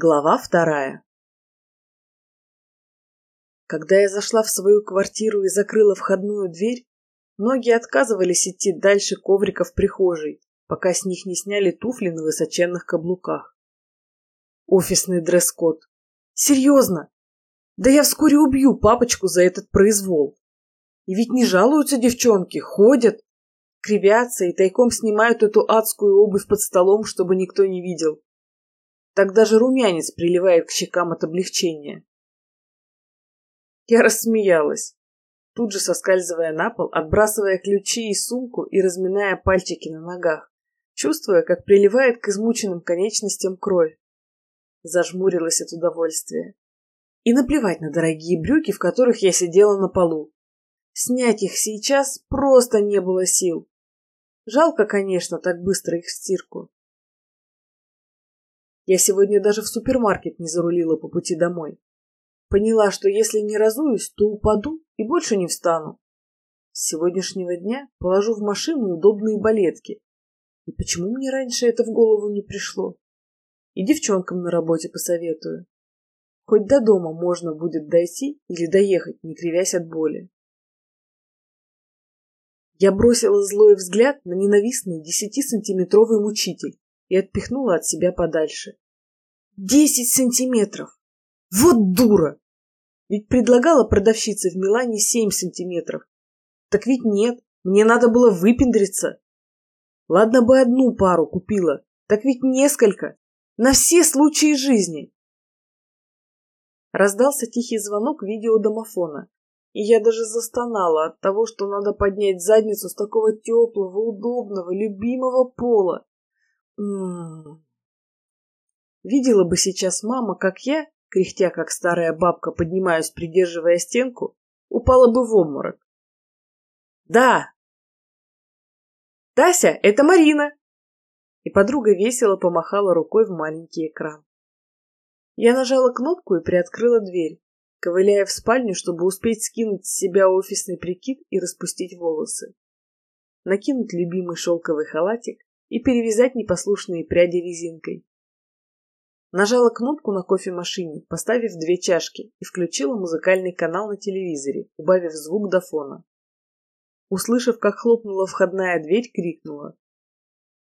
Глава вторая Когда я зашла в свою квартиру и закрыла входную дверь, многие отказывались идти дальше коврика в прихожей, пока с них не сняли туфли на высоченных каблуках. Офисный дресс-код. Серьезно? Да я вскоре убью папочку за этот произвол. И ведь не жалуются девчонки, ходят, кривятся и тайком снимают эту адскую обувь под столом, чтобы никто не видел. Так даже румянец приливает к щекам от облегчения. Я рассмеялась, тут же соскальзывая на пол, отбрасывая ключи и сумку и разминая пальчики на ногах, чувствуя, как приливает к измученным конечностям кровь. Зажмурилась от удовольствия. И наплевать на дорогие брюки, в которых я сидела на полу. Снять их сейчас просто не было сил. Жалко, конечно, так быстро их в стирку. Я сегодня даже в супермаркет не зарулила по пути домой. Поняла, что если не разуюсь, то упаду и больше не встану. С сегодняшнего дня положу в машину удобные балетки. И почему мне раньше это в голову не пришло? И девчонкам на работе посоветую. Хоть до дома можно будет дойти или доехать, не кривясь от боли. Я бросила злой взгляд на ненавистный десятисантиметровый мучитель, и отпихнула от себя подальше. Десять сантиметров! Вот дура! Ведь предлагала продавщица в Милане семь сантиметров. Так ведь нет, мне надо было выпендриться. Ладно бы одну пару купила, так ведь несколько. На все случаи жизни. Раздался тихий звонок видеодомофона, и я даже застонала от того, что надо поднять задницу с такого теплого, удобного, любимого пола. Видела бы сейчас мама, как я, кряхтя как старая бабка, поднимаюсь, придерживая стенку, упала бы в обморок. Да. Тася, это Марина. И подруга весело помахала рукой в маленький экран. Я нажала кнопку и приоткрыла дверь, ковыляя в спальню, чтобы успеть скинуть с себя офисный прикид и распустить волосы. Накинуть любимый шелковый халатик, и перевязать непослушные пряди резинкой. Нажала кнопку на кофемашине, поставив две чашки, и включила музыкальный канал на телевизоре, убавив звук до фона. Услышав, как хлопнула входная дверь, крикнула.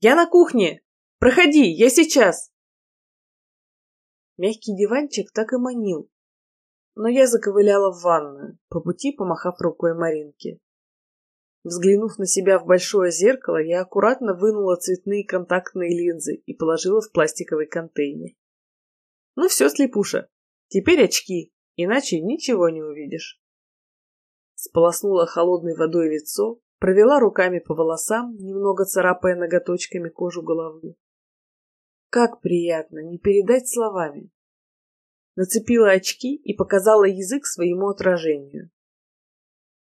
«Я на кухне! Проходи, я сейчас!» Мягкий диванчик так и манил, но я заковыляла в ванную, по пути помахав рукой Маринке. Взглянув на себя в большое зеркало, я аккуратно вынула цветные контактные линзы и положила в пластиковый контейнер. Ну все, слепуша, теперь очки, иначе ничего не увидишь. Сполоснула холодной водой лицо, провела руками по волосам, немного царапая ноготочками кожу головы. Как приятно, не передать словами. Нацепила очки и показала язык своему отражению.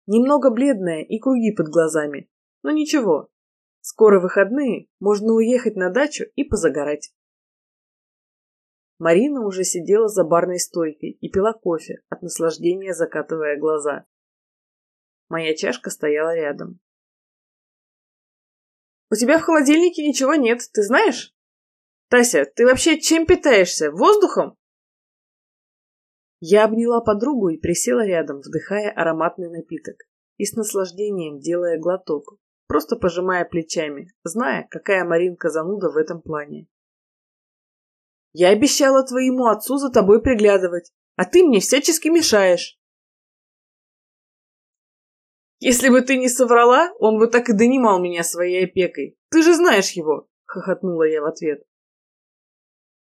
Немного бледная и круги под глазами. Но ничего. Скоро выходные, можно уехать на дачу и позагорать. Марина уже сидела за барной стойкой и пила кофе, от наслаждения закатывая глаза. Моя чашка стояла рядом. «У тебя в холодильнике ничего нет, ты знаешь? Тася, ты вообще чем питаешься? Воздухом?» Я обняла подругу и присела рядом, вдыхая ароматный напиток и с наслаждением делая глоток, просто пожимая плечами, зная, какая Маринка зануда в этом плане. «Я обещала твоему отцу за тобой приглядывать, а ты мне всячески мешаешь!» «Если бы ты не соврала, он бы так и донимал меня своей опекой. Ты же знаешь его!» — хохотнула я в ответ.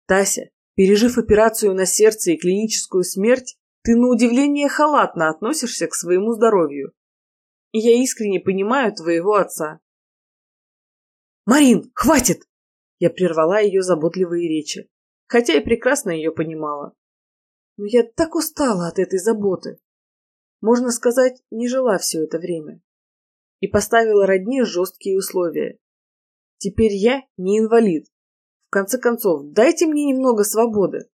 «Тася, Пережив операцию на сердце и клиническую смерть, ты на удивление халатно относишься к своему здоровью. И я искренне понимаю твоего отца. «Марин, хватит!» Я прервала ее заботливые речи, хотя и прекрасно ее понимала. Но я так устала от этой заботы. Можно сказать, не жила все это время. И поставила родне жесткие условия. Теперь я не инвалид, в конце концов, дайте мне немного свободы.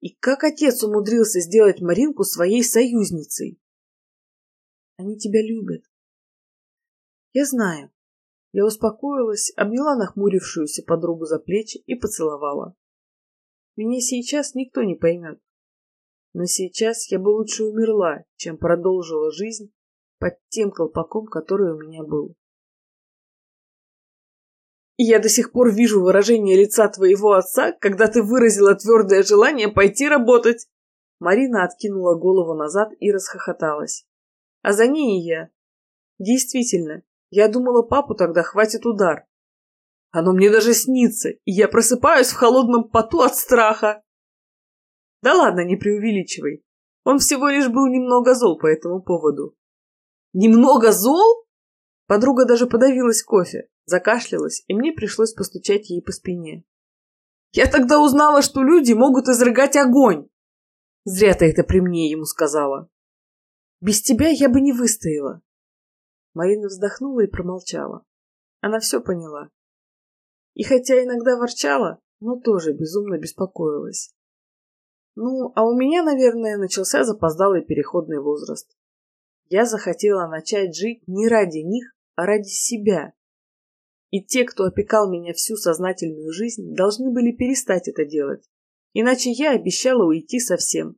И как отец умудрился сделать Маринку своей союзницей? Они тебя любят. Я знаю. Я успокоилась, обняла нахмурившуюся подругу за плечи и поцеловала. меня сейчас никто не поймет. Но сейчас я бы лучше умерла, чем продолжила жизнь под тем колпаком, который у меня был. И я до сих пор вижу выражение лица твоего отца, когда ты выразила твердое желание пойти работать. Марина откинула голову назад и расхохоталась. А за ней и я. Действительно, я думала, папу тогда хватит удар. Оно мне даже снится, и я просыпаюсь в холодном поту от страха. Да ладно, не преувеличивай. Он всего лишь был немного зол по этому поводу. Немного зол? Подруга даже подавилась кофе, закашлялась, и мне пришлось постучать ей по спине. Я тогда узнала, что люди могут изрыгать огонь. Зря ты это при мне ему сказала. Без тебя я бы не выстояла. Марина вздохнула и промолчала. Она все поняла. И хотя иногда ворчала, но тоже безумно беспокоилась. Ну, а у меня, наверное, начался запоздалый переходный возраст. Я захотела начать жить не ради них, а ради себя. И те, кто опекал меня всю сознательную жизнь, должны были перестать это делать. Иначе я обещала уйти совсем.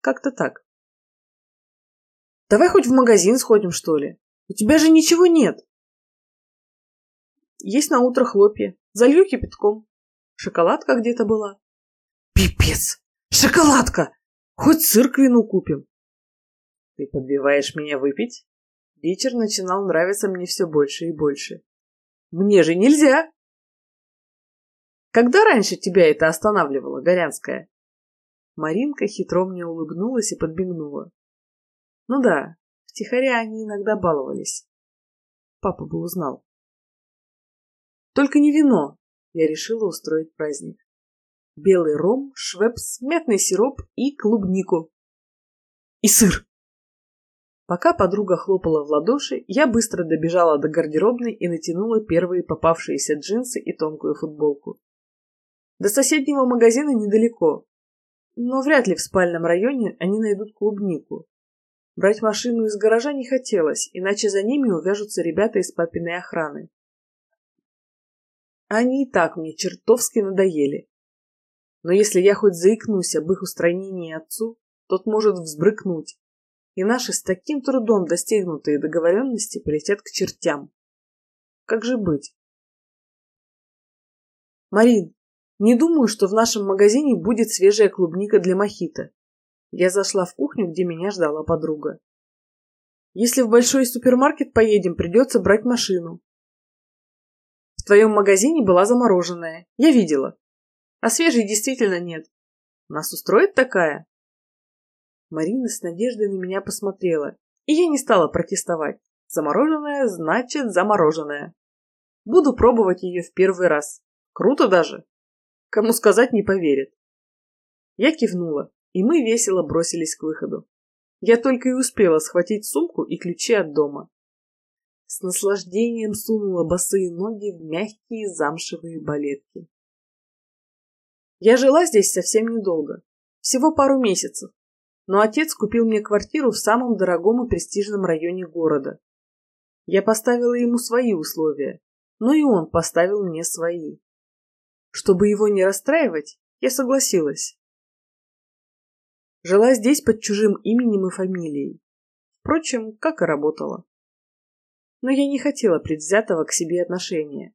Как-то так. Давай хоть в магазин сходим, что ли? У тебя же ничего нет. Есть на утро хлопья. Залью кипятком. Шоколадка где-то была. Пипец! Шоколадка! Хоть сыр вину купим. Ты подбиваешь меня выпить? Вечер начинал нравиться мне все больше и больше. Мне же нельзя! Когда раньше тебя это останавливало, Горянская? Маринка хитро мне улыбнулась и подбегнула. Ну да, втихаря они иногда баловались. Папа бы узнал. Только не вино. Я решила устроить праздник. Белый ром, швепс, мятный сироп и клубнику. И сыр. Пока подруга хлопала в ладоши, я быстро добежала до гардеробной и натянула первые попавшиеся джинсы и тонкую футболку. До соседнего магазина недалеко, но вряд ли в спальном районе они найдут клубнику. Брать машину из гаража не хотелось, иначе за ними увяжутся ребята из папиной охраны. Они и так мне чертовски надоели. Но если я хоть заикнусь об их устранении отцу, тот может взбрыкнуть, и наши с таким трудом достигнутые договоренности полетят к чертям. Как же быть? Марин, не думаю, что в нашем магазине будет свежая клубника для мохито. Я зашла в кухню, где меня ждала подруга. Если в большой супермаркет поедем, придется брать машину. В твоем магазине была замороженная. Я видела. А свежей действительно нет. Нас устроит такая? Марина с надеждой на меня посмотрела, и я не стала протестовать. Замороженная значит замороженная. Буду пробовать ее в первый раз. Круто даже. Кому сказать не поверит. Я кивнула и мы весело бросились к выходу. Я только и успела схватить сумку и ключи от дома. С наслаждением сунула босые ноги в мягкие замшевые балетки. Я жила здесь совсем недолго, всего пару месяцев, но отец купил мне квартиру в самом дорогом и престижном районе города. Я поставила ему свои условия, но и он поставил мне свои. Чтобы его не расстраивать, я согласилась. Жила здесь под чужим именем и фамилией. Впрочем, как и работала. Но я не хотела предвзятого к себе отношения.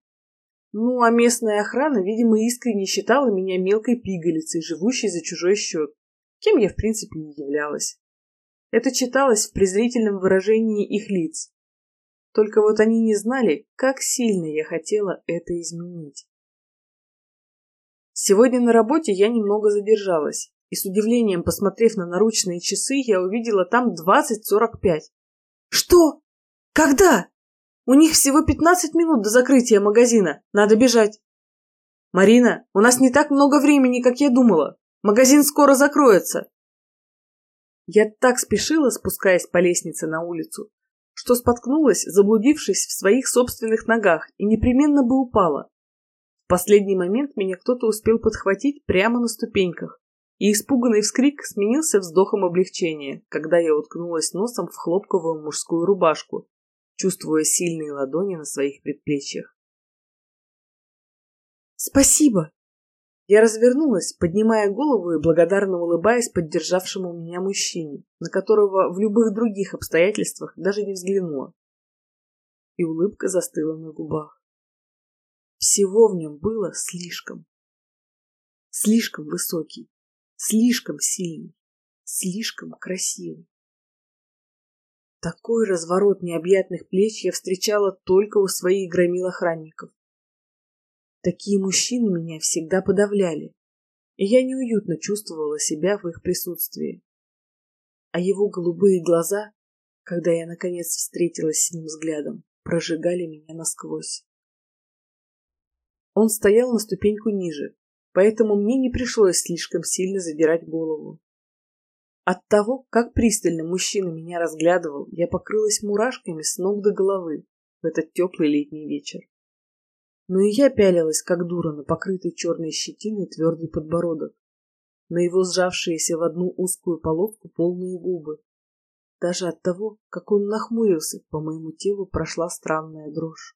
Ну, а местная охрана, видимо, искренне считала меня мелкой пигалицей, живущей за чужой счет, кем я, в принципе, не являлась. Это читалось в презрительном выражении их лиц. Только вот они не знали, как сильно я хотела это изменить. Сегодня на работе я немного задержалась и с удивлением, посмотрев на наручные часы, я увидела там двадцать сорок пять. Что? Когда? У них всего пятнадцать минут до закрытия магазина. Надо бежать. Марина, у нас не так много времени, как я думала. Магазин скоро закроется. Я так спешила, спускаясь по лестнице на улицу, что споткнулась, заблудившись в своих собственных ногах, и непременно бы упала. В последний момент меня кто-то успел подхватить прямо на ступеньках и испуганный вскрик сменился вздохом облегчения, когда я уткнулась носом в хлопковую мужскую рубашку, чувствуя сильные ладони на своих предплечьях. «Спасибо!» Я развернулась, поднимая голову и благодарно улыбаясь поддержавшему меня мужчине, на которого в любых других обстоятельствах даже не взглянула. И улыбка застыла на губах. Всего в нем было слишком. Слишком высокий, слишком сильный, слишком красивый. Такой разворот необъятных плеч я встречала только у своих громил охранников. Такие мужчины меня всегда подавляли, и я неуютно чувствовала себя в их присутствии. А его голубые глаза, когда я наконец встретилась с ним взглядом, прожигали меня насквозь. Он стоял на ступеньку ниже, поэтому мне не пришлось слишком сильно задирать голову. От того, как пристально мужчина меня разглядывал, я покрылась мурашками с ног до головы в этот теплый летний вечер. Но и я пялилась, как дура, на покрытый черной щетиной твердый подбородок, на его сжавшиеся в одну узкую полоску полные губы. Даже от того, как он нахмурился, по моему телу прошла странная дрожь.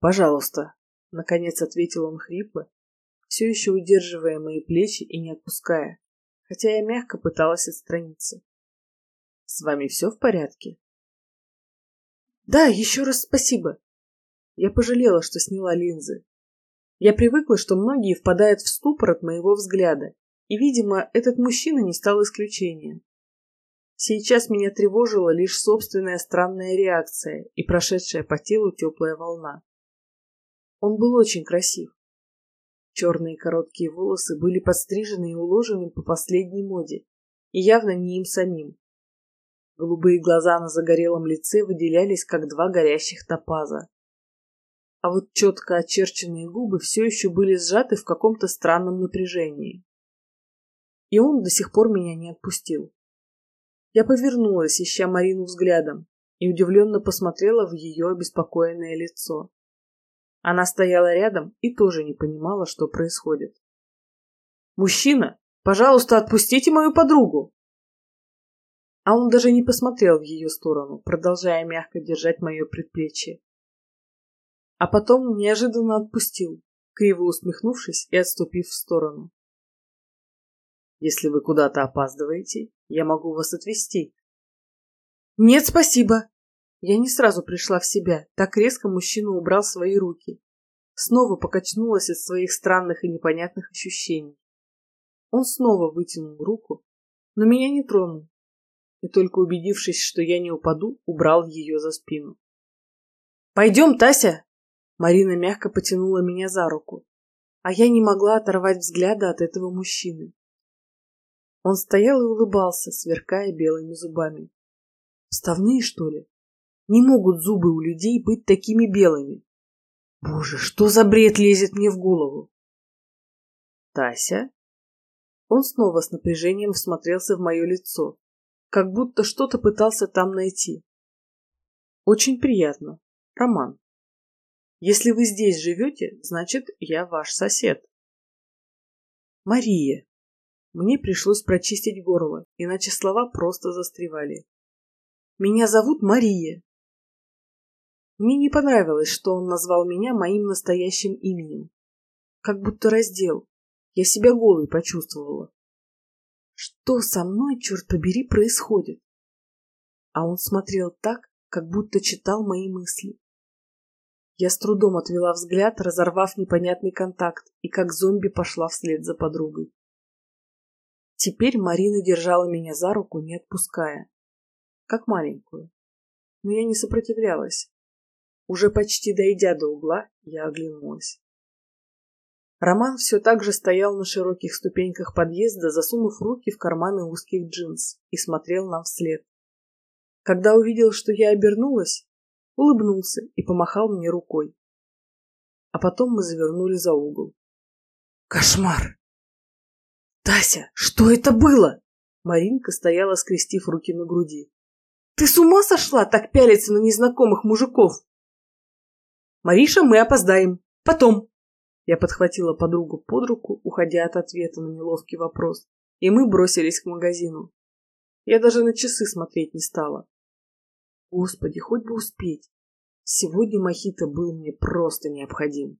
«Пожалуйста», — наконец ответил он хрипло, все еще удерживая мои плечи и не отпуская, хотя я мягко пыталась отстраниться. «С вами все в порядке?» «Да, еще раз спасибо», я пожалела, что сняла линзы. Я привыкла, что многие впадают в ступор от моего взгляда, и, видимо, этот мужчина не стал исключением. Сейчас меня тревожила лишь собственная странная реакция и прошедшая по телу теплая волна. Он был очень красив. Черные короткие волосы были подстрижены и уложены по последней моде, и явно не им самим. Голубые глаза на загорелом лице выделялись, как два горящих топаза а вот четко очерченные губы все еще были сжаты в каком-то странном напряжении. И он до сих пор меня не отпустил. Я повернулась, ища Марину взглядом, и удивленно посмотрела в ее обеспокоенное лицо. Она стояла рядом и тоже не понимала, что происходит. «Мужчина, пожалуйста, отпустите мою подругу!» А он даже не посмотрел в ее сторону, продолжая мягко держать мое предплечье а потом неожиданно отпустил, криво усмехнувшись и отступив в сторону. Если вы куда-то опаздываете, я могу вас отвезти. Нет, спасибо. Я не сразу пришла в себя, так резко мужчина убрал свои руки. Снова покачнулась от своих странных и непонятных ощущений. Он снова вытянул руку, но меня не тронул. И только убедившись, что я не упаду, убрал ее за спину. «Пойдем, Тася!» Марина мягко потянула меня за руку, а я не могла оторвать взгляда от этого мужчины. Он стоял и улыбался, сверкая белыми зубами. Вставные, что ли? Не могут зубы у людей быть такими белыми. Боже, что за бред лезет мне в голову? Тася? Он снова с напряжением всмотрелся в мое лицо, как будто что-то пытался там найти. Очень приятно. Роман. Если вы здесь живете, значит, я ваш сосед. Мария. Мне пришлось прочистить горло, иначе слова просто застревали. Меня зовут Мария. Мне не понравилось, что он назвал меня моим настоящим именем. Как будто раздел. Я себя голой почувствовала. Что со мной, черт побери, происходит? А он смотрел так, как будто читал мои мысли. Я с трудом отвела взгляд, разорвав непонятный контакт, и как зомби пошла вслед за подругой. Теперь Марина держала меня за руку, не отпуская. Как маленькую. Но я не сопротивлялась. Уже почти дойдя до угла, я оглянулась. Роман все так же стоял на широких ступеньках подъезда, засунув руки в карманы узких джинс, и смотрел нам вслед. Когда увидел, что я обернулась, улыбнулся и помахал мне рукой. А потом мы завернули за угол. Кошмар! Тася, что это было? Маринка стояла, скрестив руки на груди. Ты с ума сошла так пялиться на незнакомых мужиков? Мариша, мы опоздаем. Потом. Я подхватила подругу под руку, уходя от ответа на неловкий вопрос, и мы бросились к магазину. Я даже на часы смотреть не стала. Господи, хоть бы успеть. Сегодня мохито был мне просто необходим.